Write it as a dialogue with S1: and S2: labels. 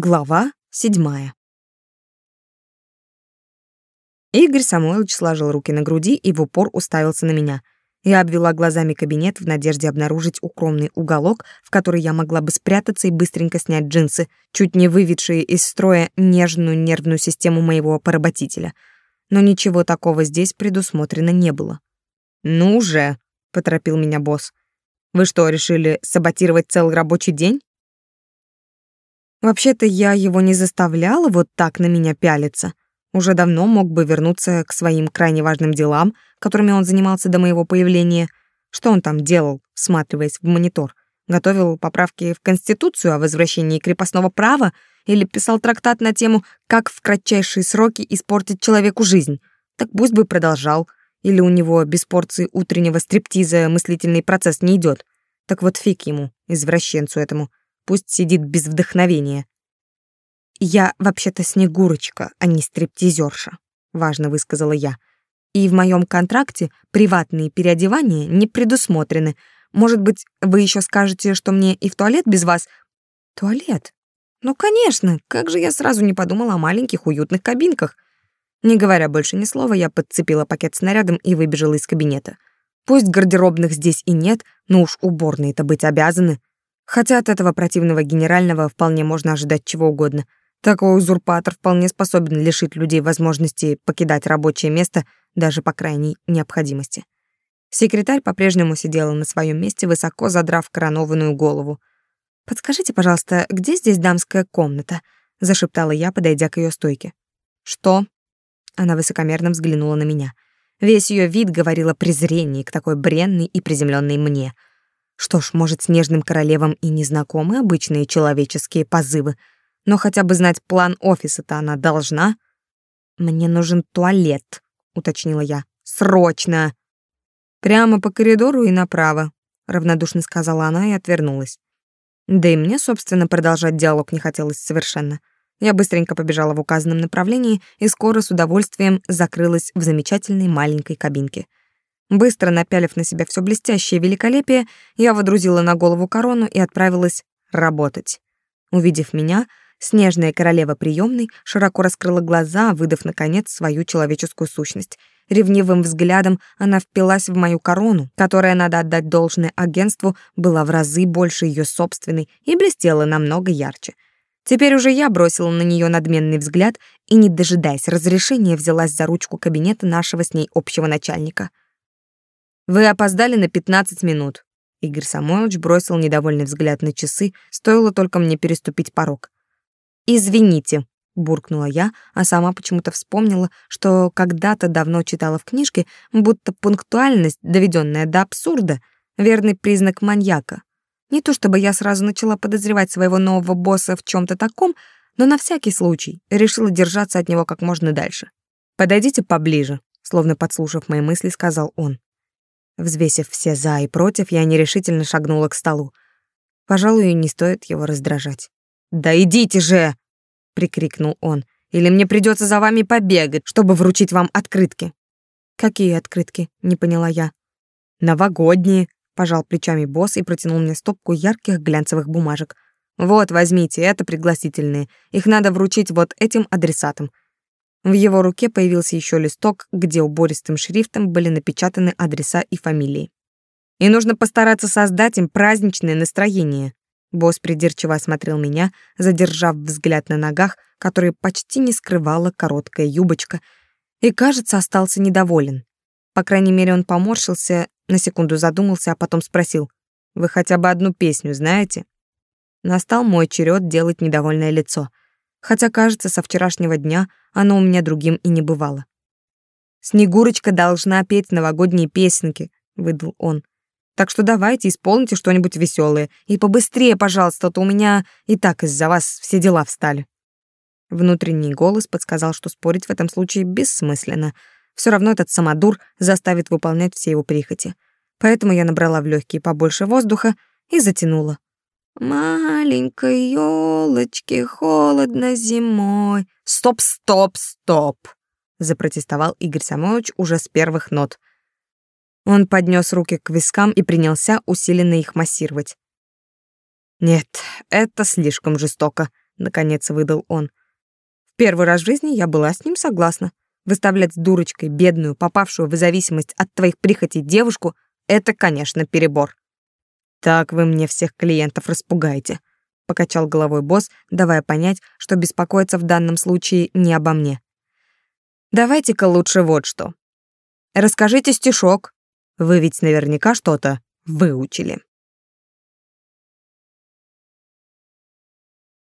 S1: Глава седьмая. Игорь Самойлович сложил руки на груди и в упор уставился на меня. Я обвела глазами кабинет в надежде обнаружить укромный уголок, в который я могла бы спрятаться и быстренько снять джинсы, чуть не выведшие из строя нежную нервную систему моего поработителя. Но ничего такого здесь предусмотрено не было. «Ну же!» — поторопил меня босс. «Вы что, решили саботировать целый рабочий день?» Вообще-то я его не заставляла вот так на меня пялиться. Уже давно мог бы вернуться к своим крайне важным делам, которыми он занимался до моего появления. Что он там делал, всматриваясь в монитор? Готовил поправки в Конституцию о возвращении крепостного права или писал трактат на тему «Как в кратчайшие сроки испортить человеку жизнь». Так пусть бы продолжал. Или у него без порции утреннего стриптиза мыслительный процесс не идет. Так вот фиг ему, извращенцу этому пусть сидит без вдохновения. Я вообще-то снегурочка, а не стриптизерша, важно высказала я. И в моем контракте приватные переодевания не предусмотрены. Может быть, вы еще скажете, что мне и в туалет без вас? Туалет? Ну, конечно, как же я сразу не подумала о маленьких уютных кабинках. Не говоря больше ни слова, я подцепила пакет с нарядом и выбежала из кабинета. Пусть гардеробных здесь и нет, но уж уборные-то быть обязаны. Хотя от этого противного генерального вполне можно ожидать чего угодно. Такой узурпатор вполне способен лишить людей возможности покидать рабочее место даже по крайней необходимости. Секретарь по-прежнему сидела на своем месте, высоко задрав коронованную голову. «Подскажите, пожалуйста, где здесь дамская комната?» — зашептала я, подойдя к ее стойке. «Что?» Она высокомерно взглянула на меня. Весь ее вид говорил о презрении к такой бренной и приземленной мне — что ж, может, снежным королевам и не знакомы обычные человеческие позывы, но хотя бы знать план офиса-то она должна. Мне нужен туалет, уточнила я. Срочно. Прямо по коридору и направо, равнодушно сказала она и отвернулась. Да и мне, собственно, продолжать диалог не хотелось совершенно. Я быстренько побежала в указанном направлении и скоро с удовольствием закрылась в замечательной маленькой кабинке — Быстро напялив на себя все блестящее великолепие, я водрузила на голову корону и отправилась работать. Увидев меня, снежная королева приемной широко раскрыла глаза, выдав, наконец, свою человеческую сущность. Ревнивым взглядом она впилась в мою корону, которая, надо отдать должное агентству, была в разы больше ее собственной и блестела намного ярче. Теперь уже я бросила на нее надменный взгляд и, не дожидаясь разрешения, взялась за ручку кабинета нашего с ней общего начальника — вы опоздали на 15 минут. Игорь Самойлович бросил недовольный взгляд на часы, стоило только мне переступить порог. Извините, буркнула я, а сама почему-то вспомнила, что когда-то давно читала в книжке, будто пунктуальность, доведенная до абсурда, верный признак маньяка. Не то чтобы я сразу начала подозревать своего нового босса в чем то таком, но на всякий случай решила держаться от него как можно дальше. Подойдите поближе, словно подслушав мои мысли, сказал он. Взвесив все «за» и «против», я нерешительно шагнула к столу. Пожалуй, не стоит его раздражать. «Да идите же!» — прикрикнул он. «Или мне придется за вами побегать, чтобы вручить вам открытки». «Какие открытки?» — не поняла я. «Новогодние», — пожал плечами босс и протянул мне стопку ярких глянцевых бумажек. «Вот, возьмите, это пригласительные. Их надо вручить вот этим адресатам. В его руке появился еще листок, где убористым шрифтом были напечатаны адреса и фамилии. И нужно постараться создать им праздничное настроение. Босс придирчиво осмотрел меня, задержав взгляд на ногах, которые почти не скрывала короткая юбочка, и, кажется, остался недоволен. По крайней мере, он поморщился, на секунду задумался, а потом спросил, «Вы хотя бы одну песню знаете?» Настал мой черед делать недовольное лицо — хотя, кажется, со вчерашнего дня оно у меня другим и не бывало. «Снегурочка должна петь новогодние песенки», — выдал он. «Так что давайте исполните что-нибудь веселое. И побыстрее, пожалуйста, а то у меня и так из-за вас все дела встали». Внутренний голос подсказал, что спорить в этом случае бессмысленно. Все равно этот самодур заставит выполнять все его прихоти. Поэтому я набрала в легкие побольше воздуха и затянула. Маленькой елочке холодно зимой. Стоп, стоп, стоп, запротестовал Игорь Самойлович уже с первых нот. Он поднес руки к вискам и принялся усиленно их массировать. Нет, это слишком жестоко, наконец выдал он. В первый раз в жизни я была с ним согласна. Выставлять дурочкой бедную, попавшую в зависимость от твоих прихотей девушку это, конечно, перебор. Так вы мне всех клиентов распугаете, покачал головой босс, давая понять, что беспокоиться в данном случае не обо мне. Давайте-ка лучше вот что. Расскажите стишок. Вы ведь наверняка что-то выучили.